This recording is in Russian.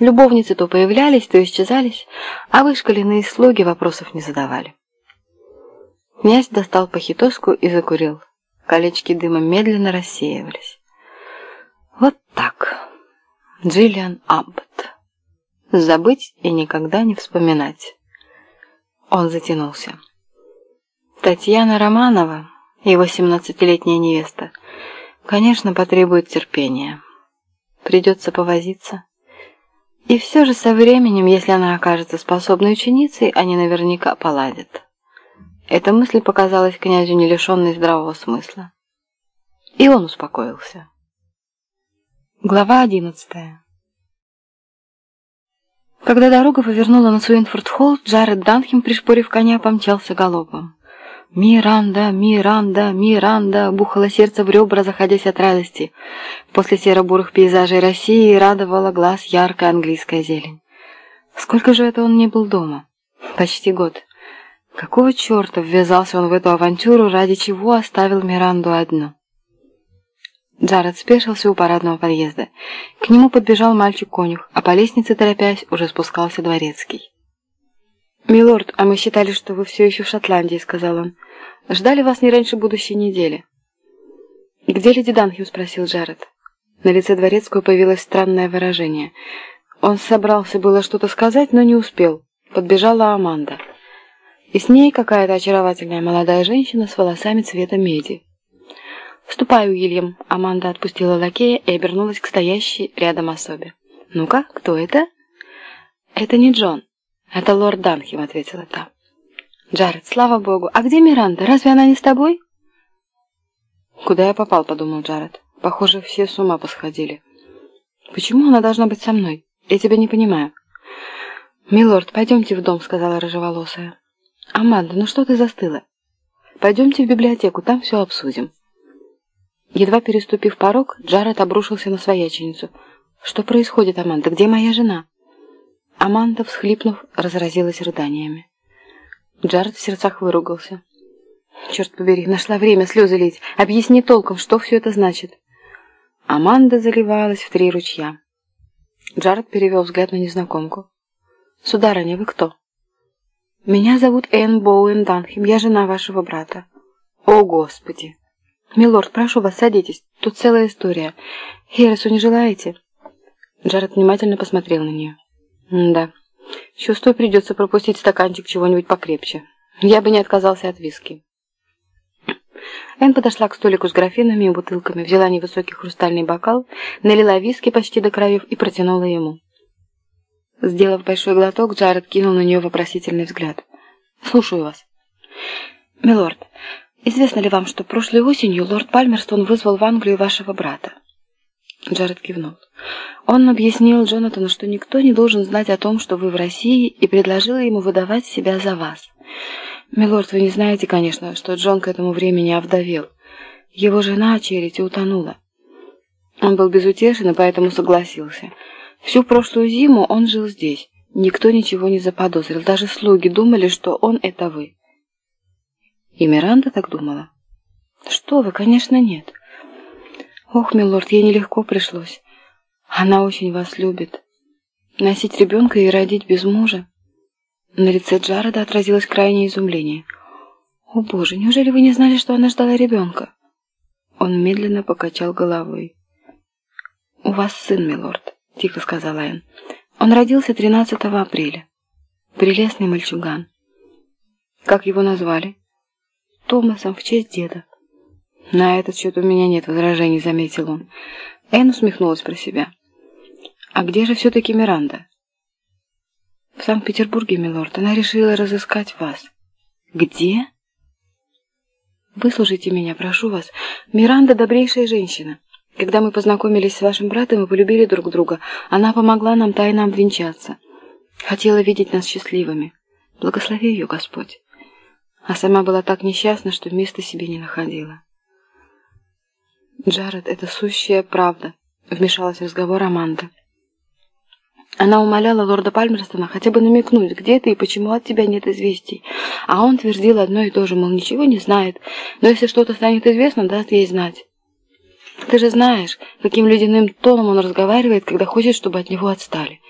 Любовницы то появлялись, то исчезались, а вышкаленные слуги вопросов не задавали. Князь достал похитоску и закурил. Колечки дыма медленно рассеивались. Вот так. Джиллиан Аббот. Забыть и никогда не вспоминать. Он затянулся. Татьяна Романова, его семнадцатилетняя невеста, конечно, потребует терпения. Придется повозиться. И все же со временем, если она окажется способной ученицей, они наверняка поладят. Эта мысль показалась князю не лишенной здравого смысла. И он успокоился. Глава одиннадцатая Когда дорога повернула на Суинфорд-Холл, Джаред Данхем, пришпорив коня, помчался галопом. «Миранда, Миранда, Миранда!» бухало сердце в ребра, заходясь от радости. После серо-бурых пейзажей России радовала глаз яркая английская зелень. Сколько же это он не был дома? Почти год. Какого черта ввязался он в эту авантюру, ради чего оставил Миранду одну? Джаред спешился у парадного подъезда. К нему подбежал мальчик-конюх, а по лестнице, торопясь, уже спускался дворецкий. «Милорд, а мы считали, что вы все еще в Шотландии», — сказал он. «Ждали вас не раньше будущей недели». «Где леди Данхью?» — спросил Джаред. На лице дворецкого появилось странное выражение. Он собрался было что-то сказать, но не успел. Подбежала Аманда. И с ней какая-то очаровательная молодая женщина с волосами цвета меди. «Ступай, Уильям!» — Аманда отпустила лакея и обернулась к стоящей рядом особе. «Ну-ка, кто это?» «Это не Джон. «Это лорд Данхем», — ответила та. «Джаред, слава богу. А где Миранда? Разве она не с тобой?» «Куда я попал?» — подумал Джаред. «Похоже, все с ума посходили». «Почему она должна быть со мной? Я тебя не понимаю». «Милорд, пойдемте в дом», — сказала рыжеволосая. «Аманда, ну что ты застыла? Пойдемте в библиотеку, там все обсудим». Едва переступив порог, Джаред обрушился на свояченицу. «Что происходит, Аманда? Где моя жена?» Аманда, всхлипнув, разразилась рыданиями. Джаред в сердцах выругался. «Черт побери, нашла время слезы лить. Объясни толком, что все это значит». Аманда заливалась в три ручья. Джаред перевел взгляд на незнакомку. «Сударыня, вы кто?» «Меня зовут Энн Боуэн Данхем, я жена вашего брата». «О, Господи!» «Милорд, прошу вас, садитесь, тут целая история. Хересу не желаете?» Джаред внимательно посмотрел на нее. Да. Чувствую, придется пропустить стаканчик чего-нибудь покрепче. Я бы не отказался от виски. Энн подошла к столику с графинами и бутылками, взяла невысокий хрустальный бокал, налила виски почти до краев и протянула ему. Сделав большой глоток, Джаред кинул на нее вопросительный взгляд. «Слушаю вас». «Милорд, известно ли вам, что прошлой осенью лорд Пальмерстон вызвал в Англию вашего брата?» Джаред кивнул. Он объяснил Джонатану, что никто не должен знать о том, что вы в России, и предложил ему выдавать себя за вас. Милорд, вы не знаете, конечно, что Джон к этому времени овдовел. Его жена Черити утонула. Он был безутешен и поэтому согласился. Всю прошлую зиму он жил здесь. Никто ничего не заподозрил. Даже слуги думали, что он — это вы. И Миранда так думала. Что вы, конечно, нет. Ох, милорд, ей нелегко пришлось. Она очень вас любит. Носить ребенка и родить без мужа. На лице Джареда отразилось крайнее изумление. «О боже, неужели вы не знали, что она ждала ребенка?» Он медленно покачал головой. «У вас сын, милорд», — тихо сказала Энн. «Он родился 13 апреля. Прелестный мальчуган. Как его назвали?» «Томасом в честь деда». «На этот счет у меня нет возражений», — заметил он. Энн усмехнулась про себя. «А где же все-таки Миранда?» «В Санкт-Петербурге, милорд. Она решила разыскать вас». «Где?» «Выслушайте меня, прошу вас. Миранда — добрейшая женщина. Когда мы познакомились с вашим братом и полюбили друг друга, она помогла нам тайно обвенчаться. Хотела видеть нас счастливыми. Благослови ее, Господь. А сама была так несчастна, что места себе не находила». «Джаред, это сущая правда», — вмешалась в разговор Аманда. Она умоляла лорда Пальмерстона хотя бы намекнуть, где ты и почему от тебя нет известий. А он твердил одно и то же, мол, ничего не знает, но если что-то станет известно, даст ей знать. Ты же знаешь, каким ледяным тоном он разговаривает, когда хочет, чтобы от него отстали.